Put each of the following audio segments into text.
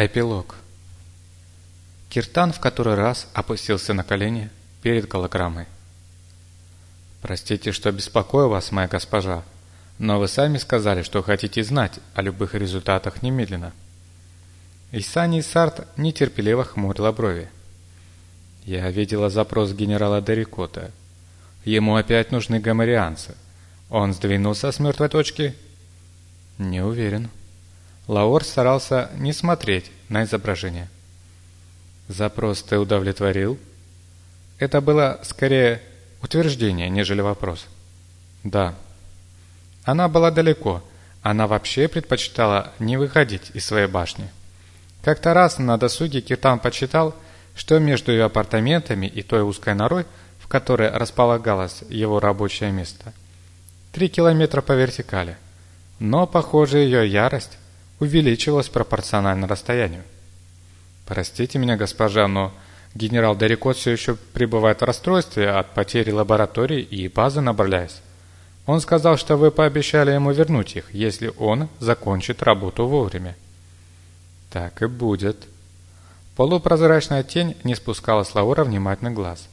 Эпилог. Киртан в который раз опустился на колени перед голограммой. «Простите, что беспокою вас, моя госпожа, но вы сами сказали, что хотите знать о любых результатах немедленно». Исани Сарт нетерпеливо хмурила брови. «Я видела запрос генерала Дерикота. Ему опять нужны гоморианцы. Он сдвинулся с мертвой точки?» «Не уверен». Лаор старался не смотреть на изображение. «Запрос ты удовлетворил?» Это было скорее утверждение, нежели вопрос. «Да». Она была далеко, она вообще предпочитала не выходить из своей башни. Как-то раз на досуге Китан почитал, что между ее апартаментами и той узкой норой, в которой располагалось его рабочее место, три километра по вертикали. Но, похоже, ее ярость увеличивалось пропорционально расстоянию. Простите меня, госпожа, но генерал Дерикот все еще пребывает в расстройстве от потери лаборатории и базы на Барляйс. Он сказал, что вы пообещали ему вернуть их, если он закончит работу вовремя. Так и будет. Полупрозрачная тень не спускала с Лаура внимательный глаз.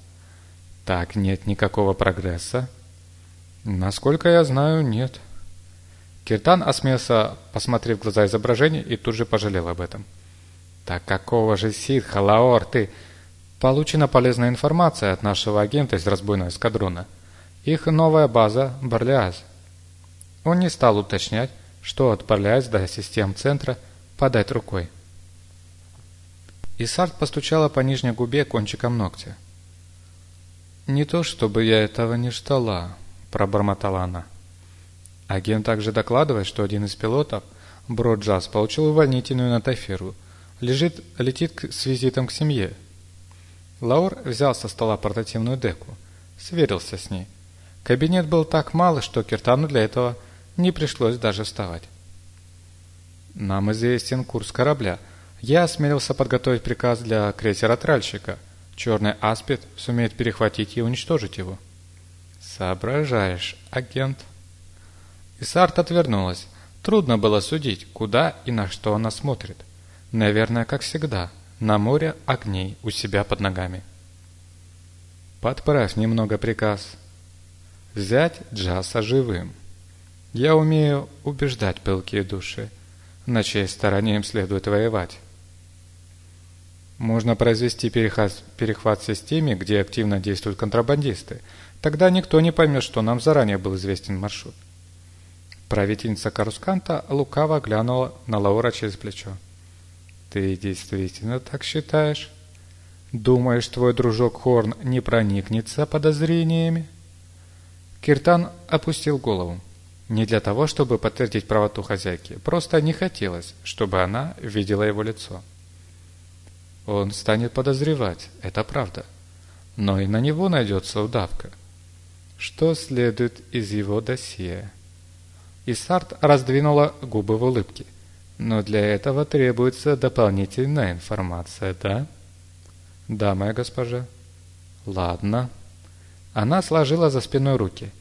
Так, нет никакого прогресса? Насколько я знаю, нет. Киртан осмелся, посмотрев в глаза изображения, и тут же пожалел об этом. «Так какого же ситха, Лаор, ты...» «Получена полезная информация от нашего агента из разбойного эскадрона. Их новая база – Барлиаз». Он не стал уточнять, что от Барлиаз до систем центра подать рукой. Исарт постучала по нижней губе кончиком ногтя. «Не то чтобы я этого не ждала», – пробормотала она. Агент также докладывает, что один из пилотов, Броджаз, получил увольнительную на Тайферу. Лежит, летит с визитом к семье. Лаур взял со стола портативную деку, сверился с ней. Кабинет был так мал, что Киртану для этого не пришлось даже вставать. Нам известен курс корабля. Я осмелился подготовить приказ для крейсера-тральщика. Черный аспид сумеет перехватить и уничтожить его. Соображаешь, агент. Исарт отвернулась. Трудно было судить, куда и на что она смотрит. Наверное, как всегда, на море огней у себя под ногами. Подправь немного приказ. Взять Джаса живым. Я умею убеждать пылкие души, на чьей стороне им следует воевать. Можно произвести перехват, в системе, где активно действуют контрабандисты. Тогда никто не поймет, что нам заранее был известен маршрут. Правительница Карусканта лукаво глянула на Лаура через плечо. «Ты действительно так считаешь? Думаешь, твой дружок Хорн не проникнется подозрениями?» Киртан опустил голову. Не для того, чтобы подтвердить правоту хозяйки, просто не хотелось, чтобы она видела его лицо. Он станет подозревать, это правда. Но и на него найдется удавка. Что следует из его досье? И Сарт раздвинула губы в улыбке. Но для этого требуется дополнительная информация, да? Да, моя госпожа. Ладно. Она сложила за спиной руки.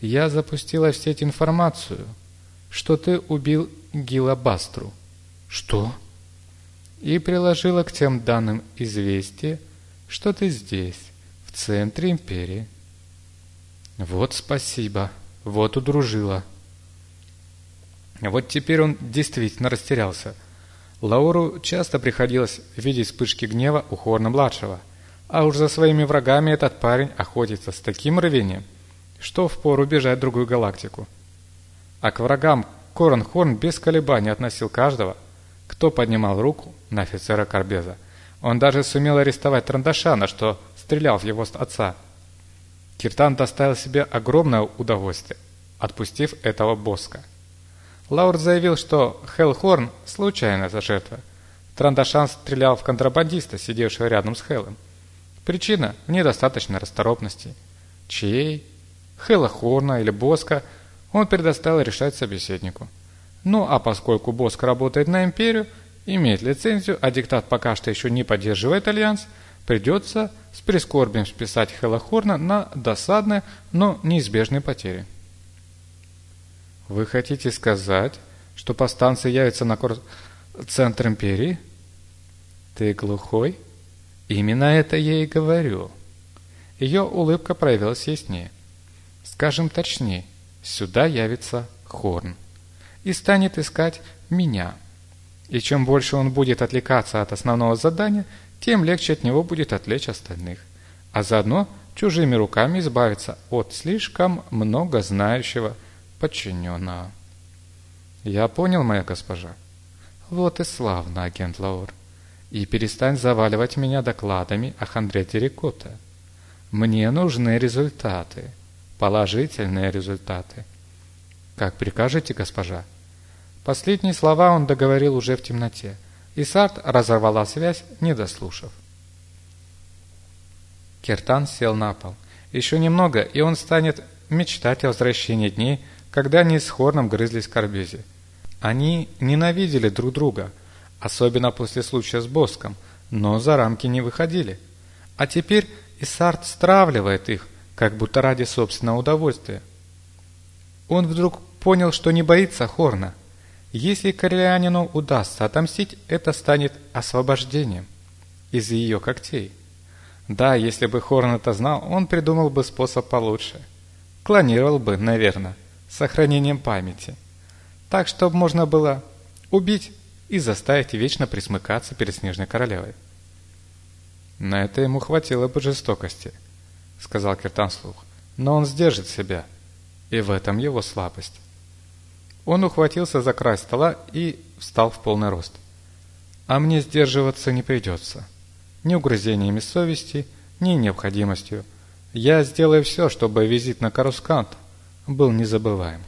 Я запустила в сеть информацию, что ты убил Гила Бастру. Что? И приложила к тем данным известие, что ты здесь, в центре империи. Вот спасибо, вот удружила. Вот теперь он действительно растерялся. Лауру часто приходилось видеть вспышки гнева у Хорна-младшего, а уж за своими врагами этот парень охотится с таким рвением, что впору бежать в другую галактику. А к врагам Корон Хорн без колебаний относил каждого, кто поднимал руку на офицера Карбеза. Он даже сумел арестовать Трандашана, что стрелял в его отца. Киртан доставил себе огромное удовольствие, отпустив этого боска. Лаур заявил, что Хеллхорн – случайная жертва. Трандашан стрелял в контрабандиста, сидевшего рядом с Хеллом. Причина – в недостаточной расторопности. Чьей? Хелла Хорна или Боска он предоставил решать собеседнику. Ну а поскольку Боск работает на империю, имеет лицензию, а диктат пока что еще не поддерживает альянс, придется с прискорбием списать Хелла Хорна на досадные, но неизбежные потери. Вы хотите сказать, что повстанцы явятся на кор... центр империи? «Ты глухой?» «Именно это я и говорю». Ее улыбка проявилась яснее. «Скажем точнее, сюда явится Хорн и станет искать меня. И чем больше он будет отвлекаться от основного задания, тем легче от него будет отвлечь остальных, а заодно чужими руками избавиться от слишком много знающего подчиненного. Я понял, моя госпожа. Вот и славно, агент Лаур. И перестань заваливать меня докладами о хандре Терекота. Мне нужны результаты, положительные результаты. Как прикажете, госпожа? Последние слова он договорил уже в темноте, и Сарт разорвала связь, не дослушав. Киртан сел на пол. Еще немного, и он станет мечтать о возвращении дней, когда они с Хорном грызлись в Карбезе. Они ненавидели друг друга, особенно после случая с Боском, но за рамки не выходили. А теперь Исарт стравливает их, как будто ради собственного удовольствия. Он вдруг понял, что не боится Хорна. Если Корлянину удастся отомстить, это станет освобождением из ее когтей. Да, если бы Хорн это знал, он придумал бы способ получше. Клонировал бы, наверное, сохранением памяти. Так, чтобы можно было убить и заставить вечно присмыкаться перед Снежной Королевой. На это ему хватило бы жестокости, сказал Киртан слух. Но он сдержит себя, и в этом его слабость. Он ухватился за край стола и встал в полный рост. А мне сдерживаться не придется ни угрызениями совести, ни необходимостью. Я сделаю все, чтобы визит на Карускант был незабываем.